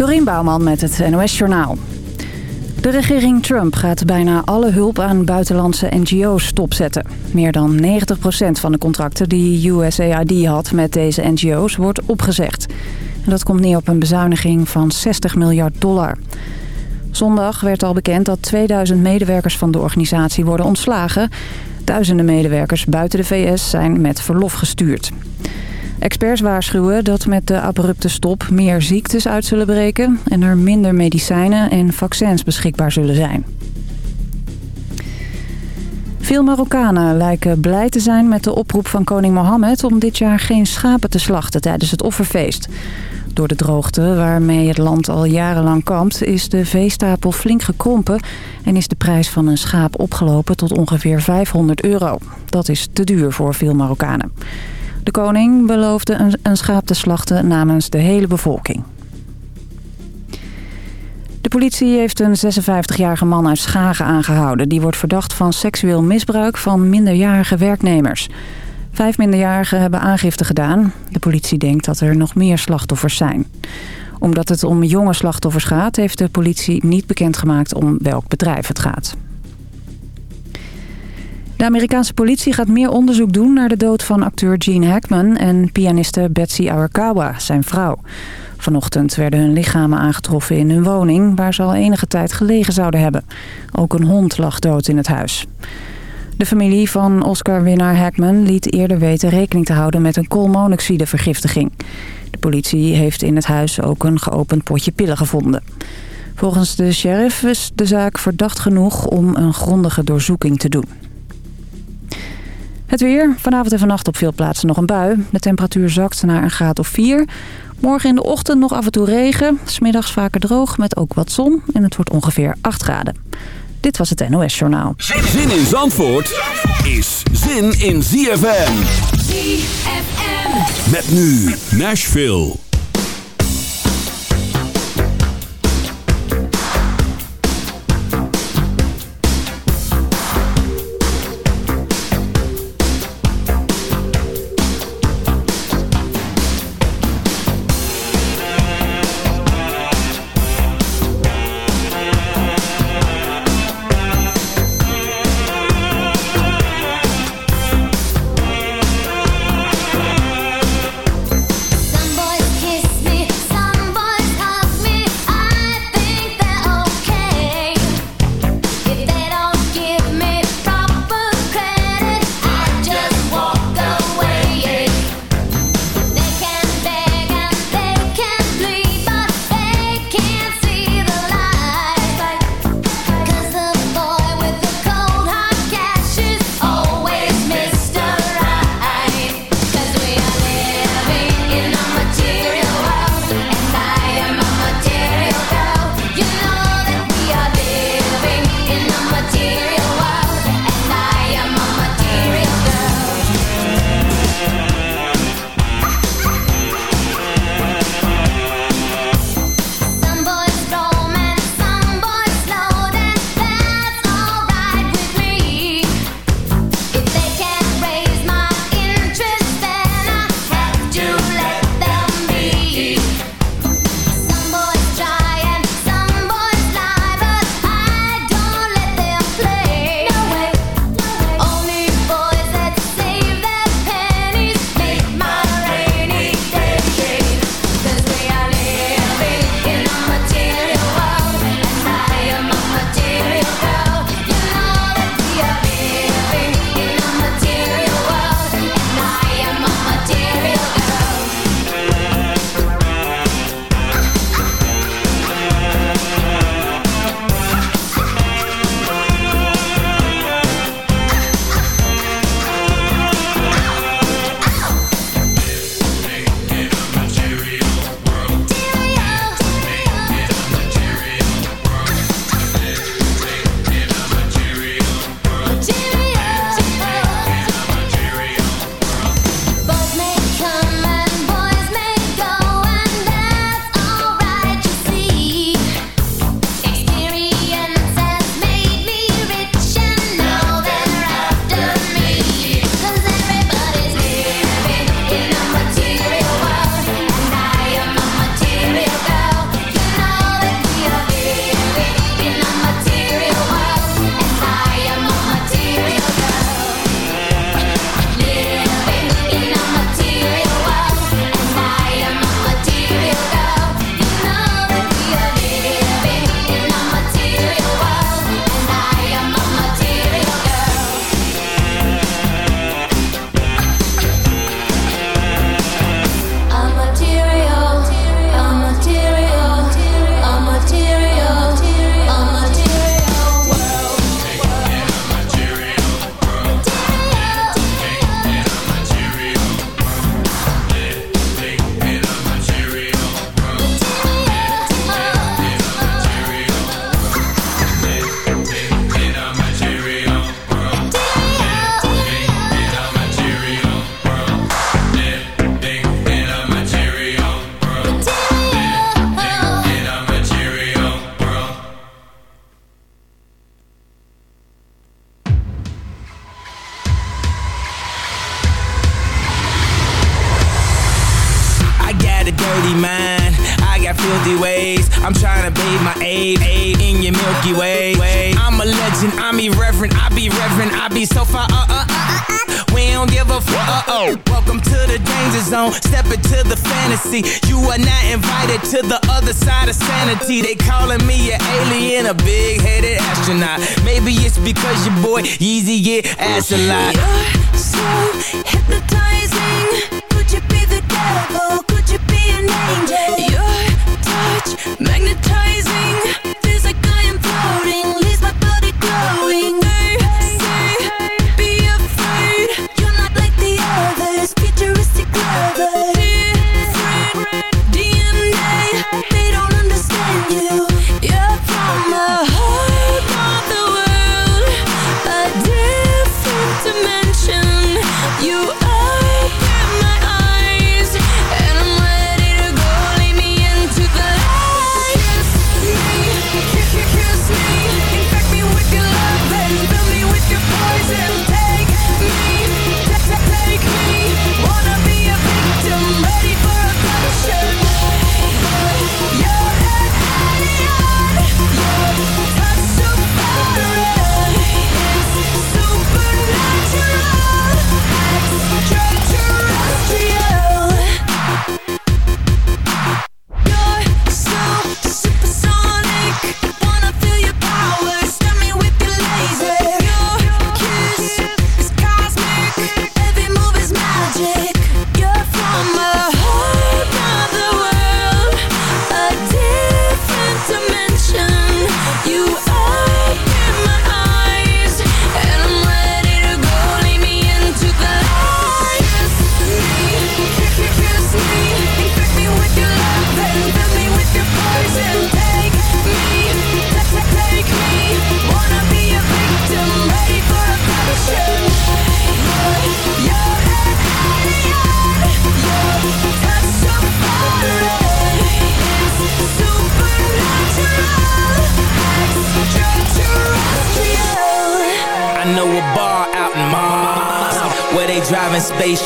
Dorien Bouwman met het NOS Journaal. De regering Trump gaat bijna alle hulp aan buitenlandse NGO's stopzetten. Meer dan 90% van de contracten die USAID had met deze NGO's wordt opgezegd. En dat komt neer op een bezuiniging van 60 miljard dollar. Zondag werd al bekend dat 2000 medewerkers van de organisatie worden ontslagen. Duizenden medewerkers buiten de VS zijn met verlof gestuurd. Experts waarschuwen dat met de abrupte stop meer ziektes uit zullen breken... en er minder medicijnen en vaccins beschikbaar zullen zijn. Veel Marokkanen lijken blij te zijn met de oproep van koning Mohammed... om dit jaar geen schapen te slachten tijdens het offerfeest. Door de droogte waarmee het land al jarenlang kampt... is de veestapel flink gekrompen... en is de prijs van een schaap opgelopen tot ongeveer 500 euro. Dat is te duur voor veel Marokkanen. De koning beloofde een, een schaap te slachten namens de hele bevolking. De politie heeft een 56-jarige man uit Schagen aangehouden. Die wordt verdacht van seksueel misbruik van minderjarige werknemers. Vijf minderjarigen hebben aangifte gedaan. De politie denkt dat er nog meer slachtoffers zijn. Omdat het om jonge slachtoffers gaat... heeft de politie niet bekendgemaakt om welk bedrijf het gaat. De Amerikaanse politie gaat meer onderzoek doen naar de dood van acteur Gene Hackman en pianiste Betsy Arakawa, zijn vrouw. Vanochtend werden hun lichamen aangetroffen in hun woning, waar ze al enige tijd gelegen zouden hebben. Ook een hond lag dood in het huis. De familie van Oscar-winnaar Hackman liet eerder weten rekening te houden met een koolmonoxidevergiftiging. De politie heeft in het huis ook een geopend potje pillen gevonden. Volgens de sheriff is de zaak verdacht genoeg om een grondige doorzoeking te doen. Het weer. Vanavond en vannacht op veel plaatsen nog een bui. De temperatuur zakt naar een graad of 4. Morgen in de ochtend nog af en toe regen. Smiddags vaker droog met ook wat zon. En het wordt ongeveer 8 graden. Dit was het NOS Journaal. Zin in Zandvoort is zin in ZFM. ZFM. Met nu Nashville. a lot.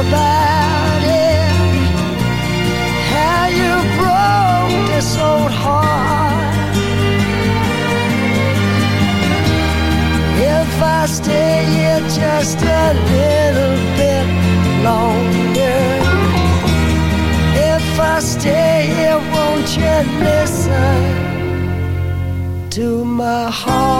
about it. How you broke this old heart. If I stay here just a little bit longer. If I stay here, won't you listen to my heart?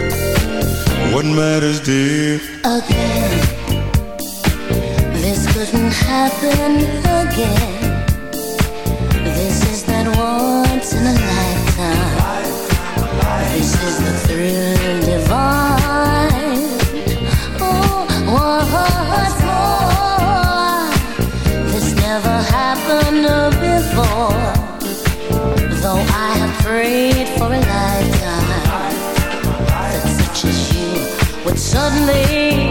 what matters dear. Again. This couldn't happen again. This is that once in a lifetime. This is the thrill divine. Oh, once more? This never happened before. Though I have prayed for a lifetime. But suddenly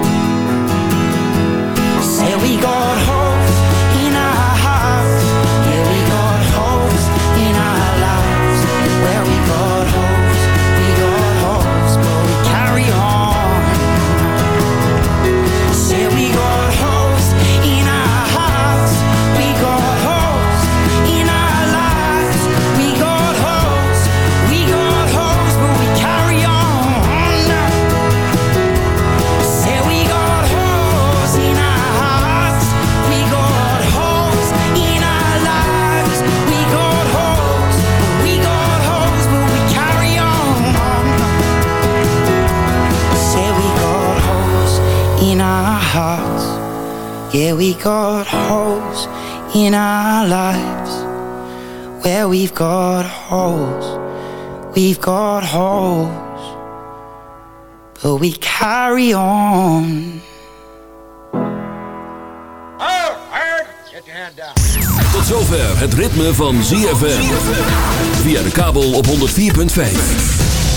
We got holes Yeah, we got holes in our lives. Where we've got holes, we've got holes, but we carry on. Tot zover het ritme van ZFM. Via de kabel op 104.5.